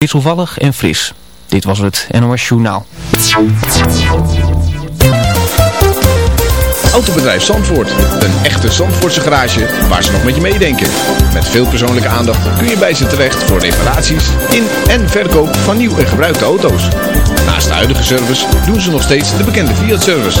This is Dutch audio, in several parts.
wisselvallig en fris. Dit was het NOS Journaal. Autobedrijf Zandvoort. Een echte Zandvoortse garage waar ze nog met je meedenken. Met veel persoonlijke aandacht kun je bij ze terecht voor reparaties in en verkoop van nieuw en gebruikte auto's. Naast de huidige service doen ze nog steeds de bekende Fiat-service.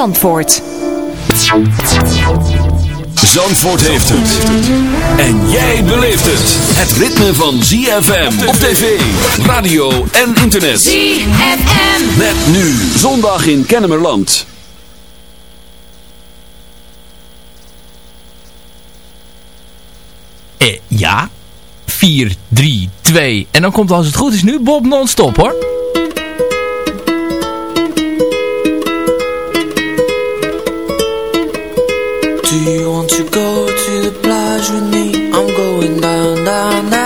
Zandvoort heeft het. En jij beleeft het. Het ritme van ZFM op tv, radio en internet. ZFM. Met nu zondag in Kennemerland. Eh, ja. 4, 3, 2. En dan komt als het goed is nu Bob non-stop hoor. Do you want to go to the plage with me? I'm going down, down, down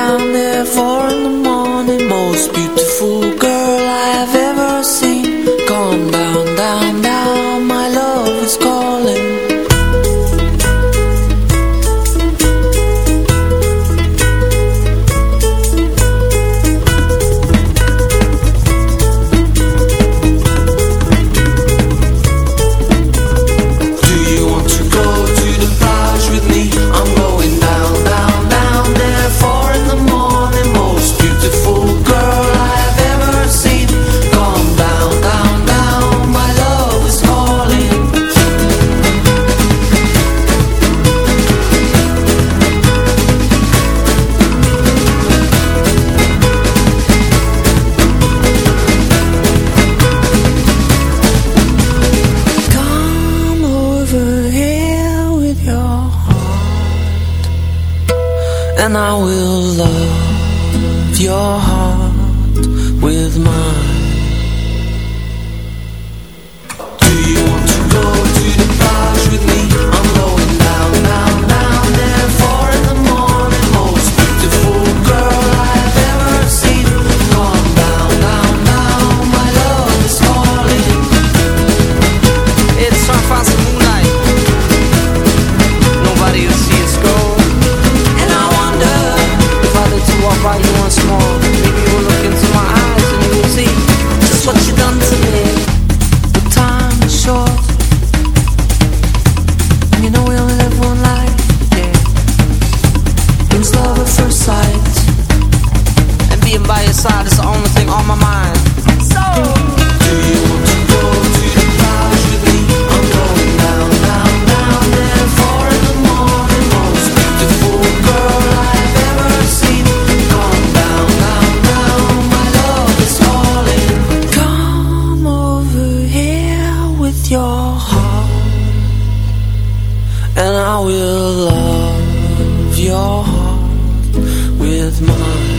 will love your heart with mine.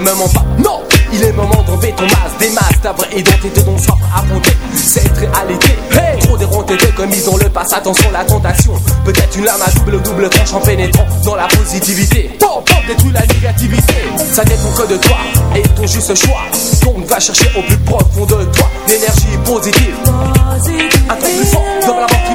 Ne pas. Non, il est moment d'enlever ton masque, des masques, ta vraie identité dont soif à affronter cette réalité. Hey, trop déronté de comme ils ont le passe, attention la tentation. Peut-être une lame à double double tranche en pénétrant dans la positivité. Pom, pom, détruit la négativité. Ça dépend que de toi et ton juste choix. Donc va chercher au plus profond de toi l'énergie positive. Un truc plus fort dans la mort qui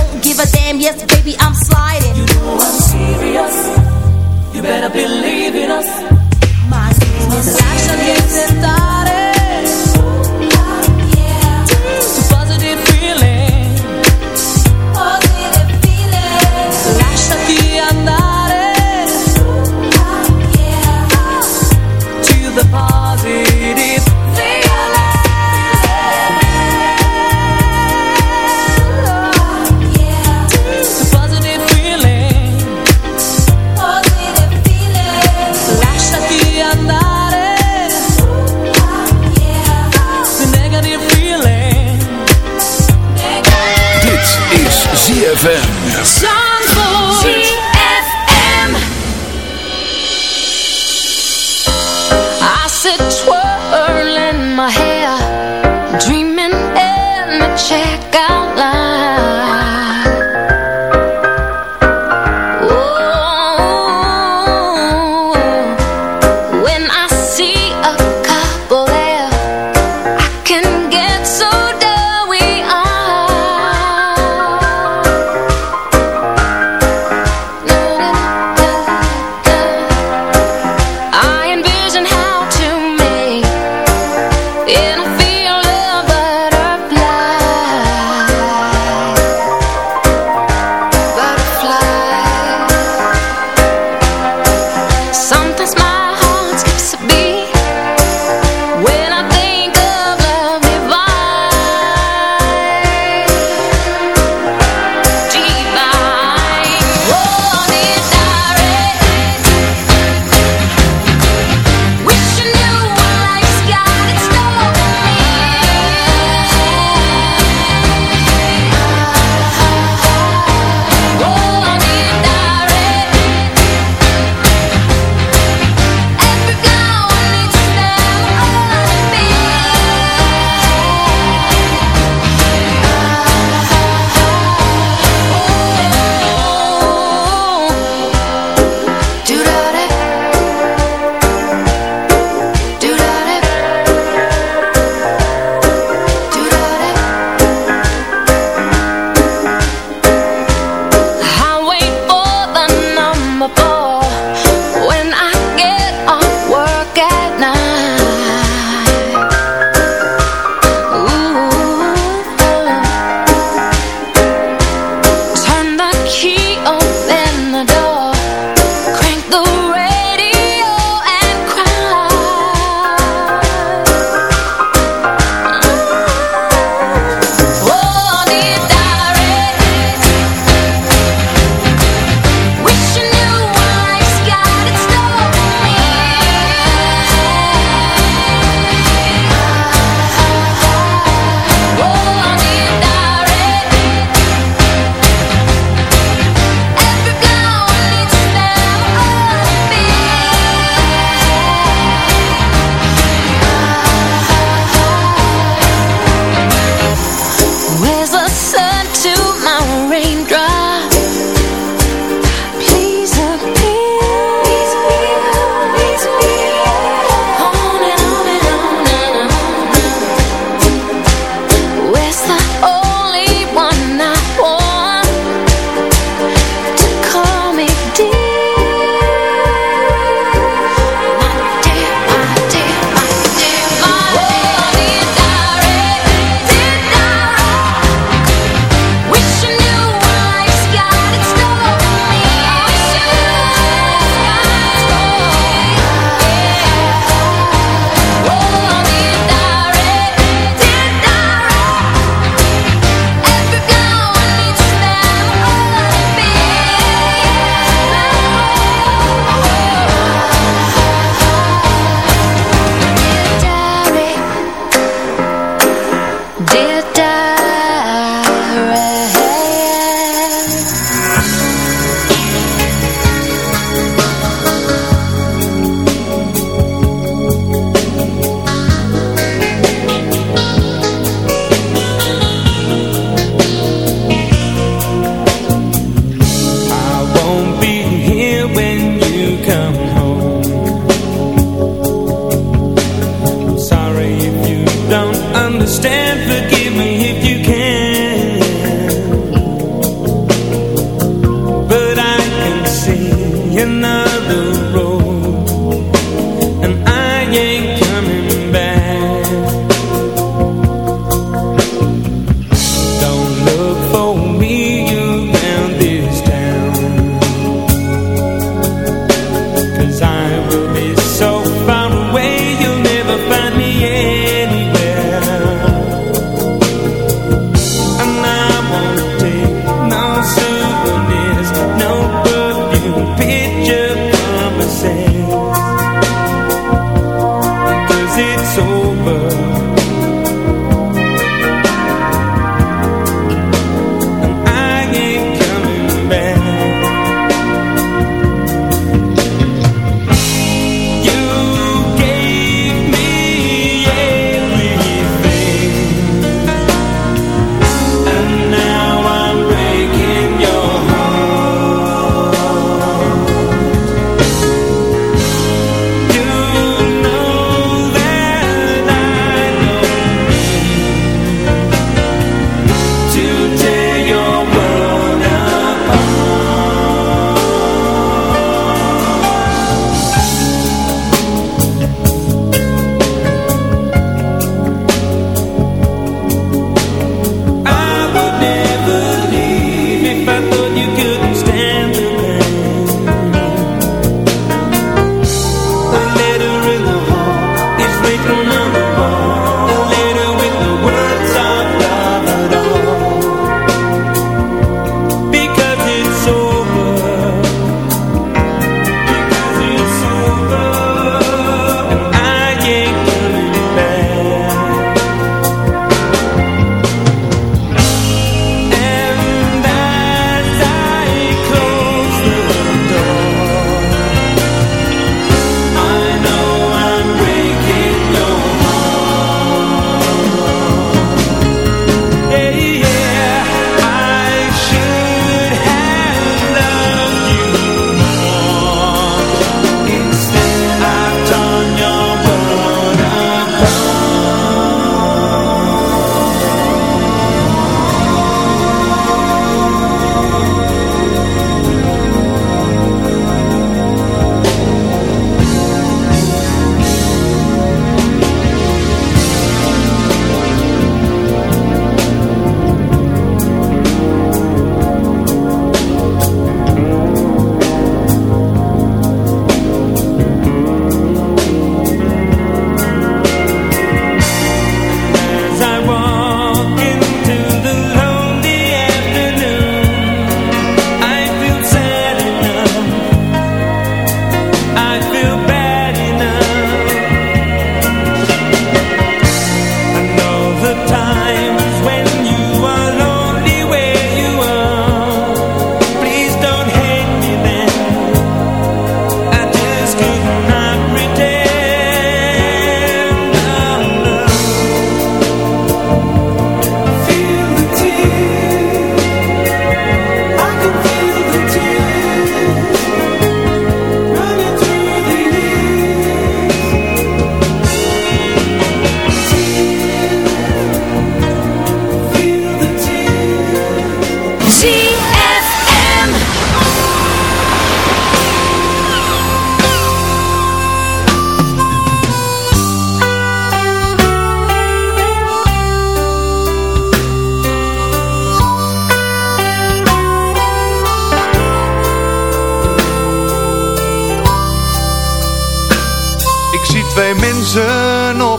give a damn, yes, baby, I'm sliding. You know I'm serious. You better believe in us. My business is Lasciati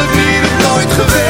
mezelf niet of nooit geweest.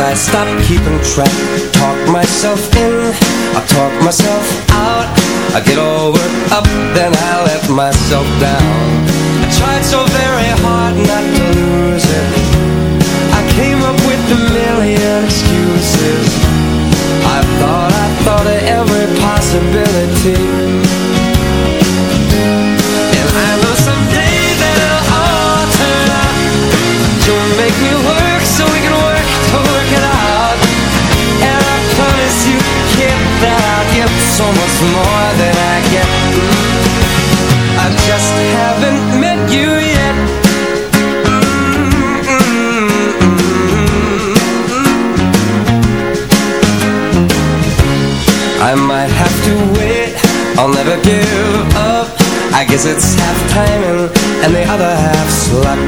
I stop keeping track Talk myself in. I talk myself out. I get all worked up Then I let myself down. it's half timing and the other half luck.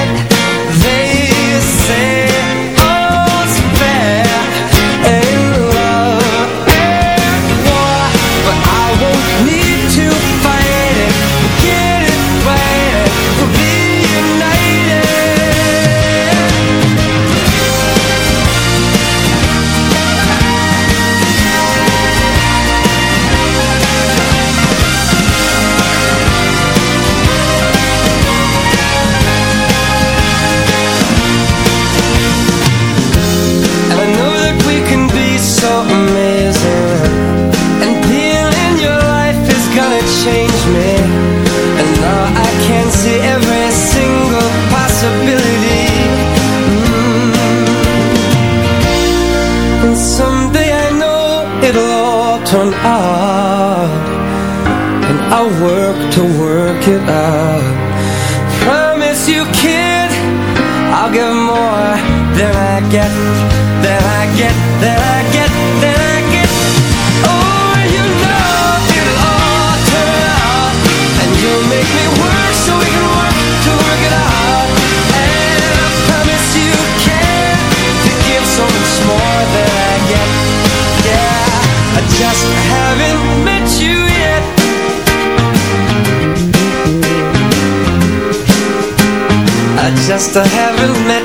I haven't met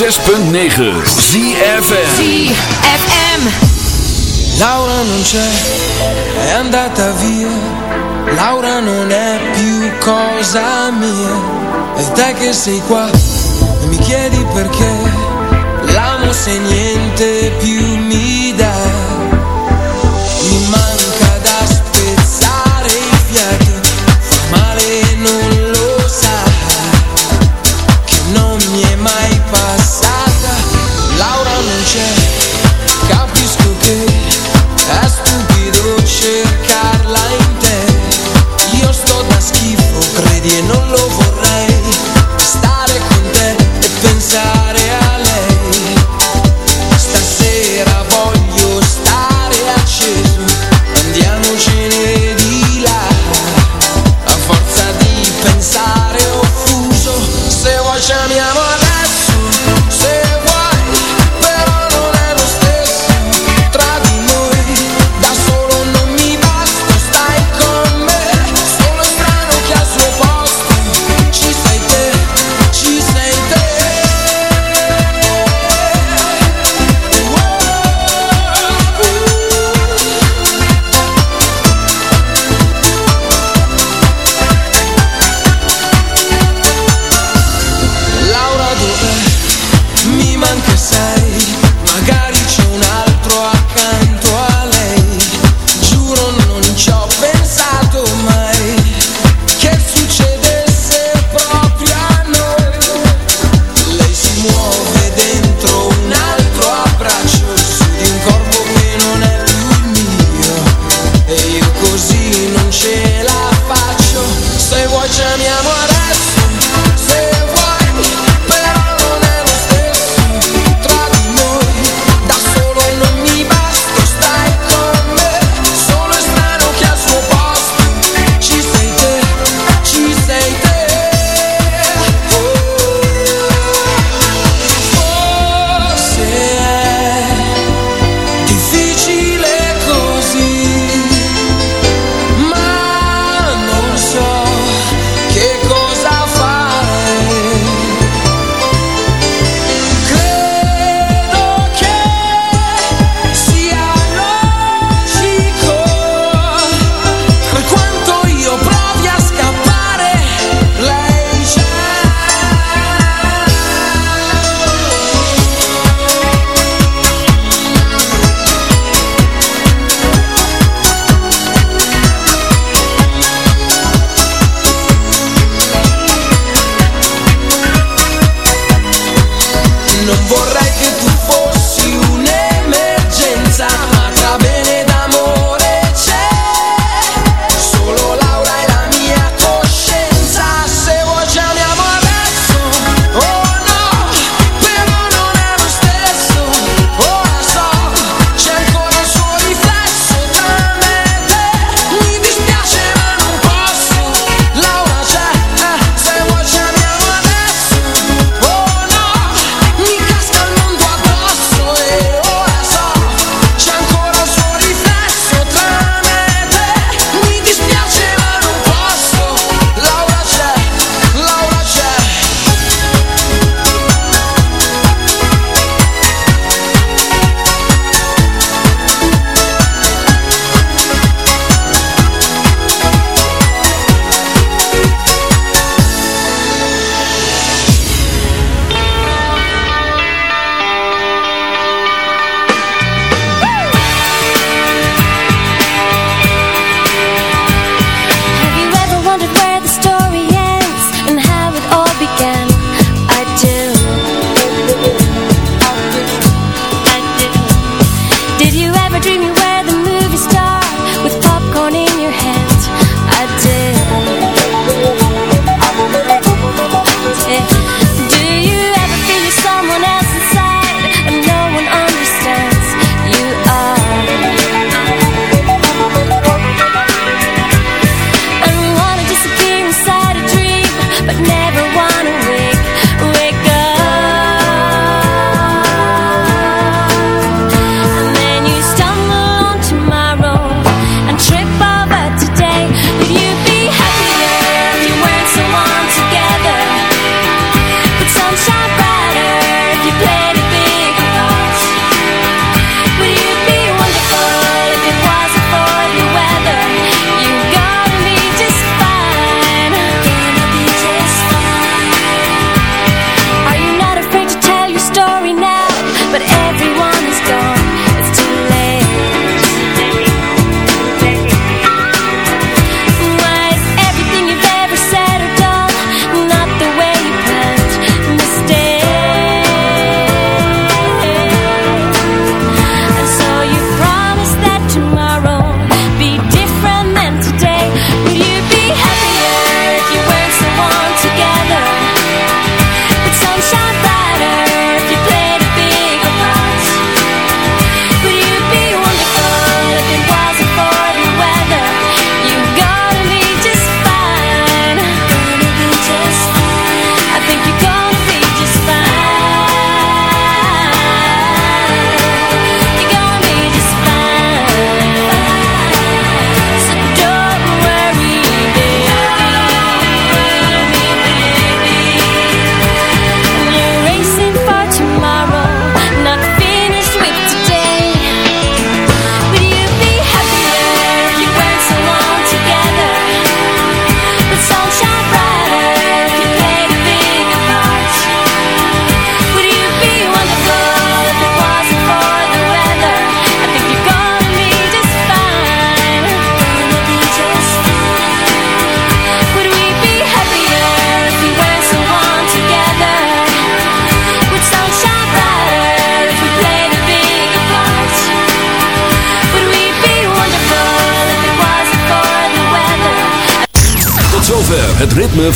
106.9 ZFM ZFM. Laura non c'è, è andata via. Laura non è più cosa mia. E te che sei qua e mi chiedi perché. L'amo se niente più mi dà.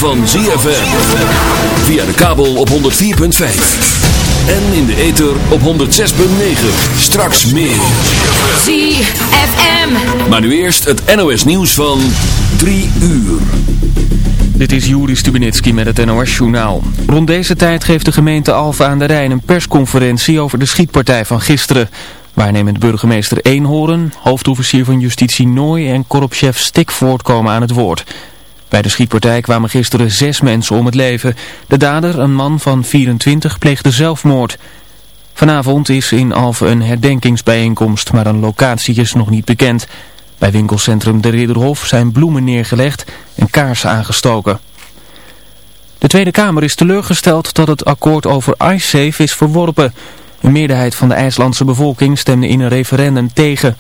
Van ZFM. Via de kabel op 104.5. En in de ether op 106.9. Straks meer. ZFM. Maar nu eerst het NOS nieuws van 3 uur. Dit is Juri Stubenitski met het NOS-journaal. Rond deze tijd geeft de gemeente Alphen aan de Rijn een persconferentie over de schietpartij van gisteren. Waarnemend burgemeester Eenhoorn, hoofdofficier van justitie Nooy en korpschef Stikvoort komen aan het woord. Bij de schietpartij kwamen gisteren zes mensen om het leven. De dader, een man van 24, pleegde zelfmoord. Vanavond is in Alphen een herdenkingsbijeenkomst, maar een locatie is nog niet bekend. Bij winkelcentrum De Ridderhof zijn bloemen neergelegd en kaarsen aangestoken. De Tweede Kamer is teleurgesteld dat het akkoord over IceSafe is verworpen. Een meerderheid van de IJslandse bevolking stemde in een referendum tegen.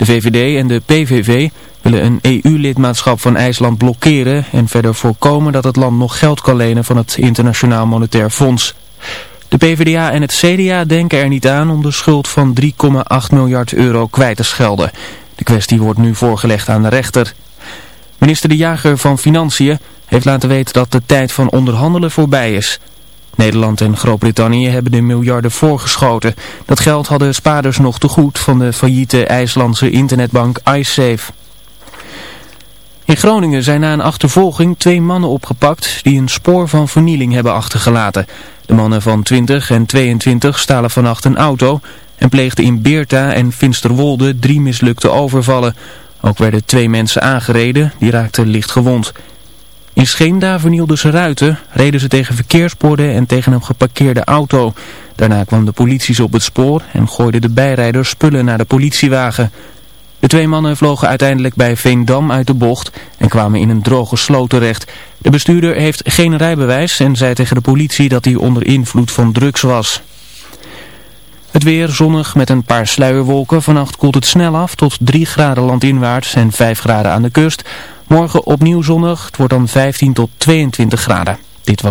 De VVD en de PVV willen een EU-lidmaatschap van IJsland blokkeren en verder voorkomen dat het land nog geld kan lenen van het Internationaal Monetair Fonds. De PvdA en het CDA denken er niet aan om de schuld van 3,8 miljard euro kwijt te schelden. De kwestie wordt nu voorgelegd aan de rechter. Minister De Jager van Financiën heeft laten weten dat de tijd van onderhandelen voorbij is. Nederland en Groot-Brittannië hebben de miljarden voorgeschoten. Dat geld hadden spaarders nog te goed van de failliete IJslandse internetbank iSafe. In Groningen zijn na een achtervolging twee mannen opgepakt die een spoor van vernieling hebben achtergelaten. De mannen van 20 en 22 stalen vannacht een auto en pleegden in Beerta en Finsterwolde drie mislukte overvallen. Ook werden twee mensen aangereden, die raakten licht gewond. In Scheemda vernielden ze ruiten, reden ze tegen verkeersborden en tegen een geparkeerde auto. Daarna kwam de politie op het spoor en gooiden de bijrijder spullen naar de politiewagen. De twee mannen vlogen uiteindelijk bij Veendam uit de bocht en kwamen in een droge sloot terecht. De bestuurder heeft geen rijbewijs en zei tegen de politie dat hij onder invloed van drugs was. Het weer zonnig met een paar sluierwolken. Vannacht koelt het snel af tot 3 graden landinwaarts en 5 graden aan de kust. Morgen opnieuw zonnig. Het wordt dan 15 tot 22 graden. Dit was...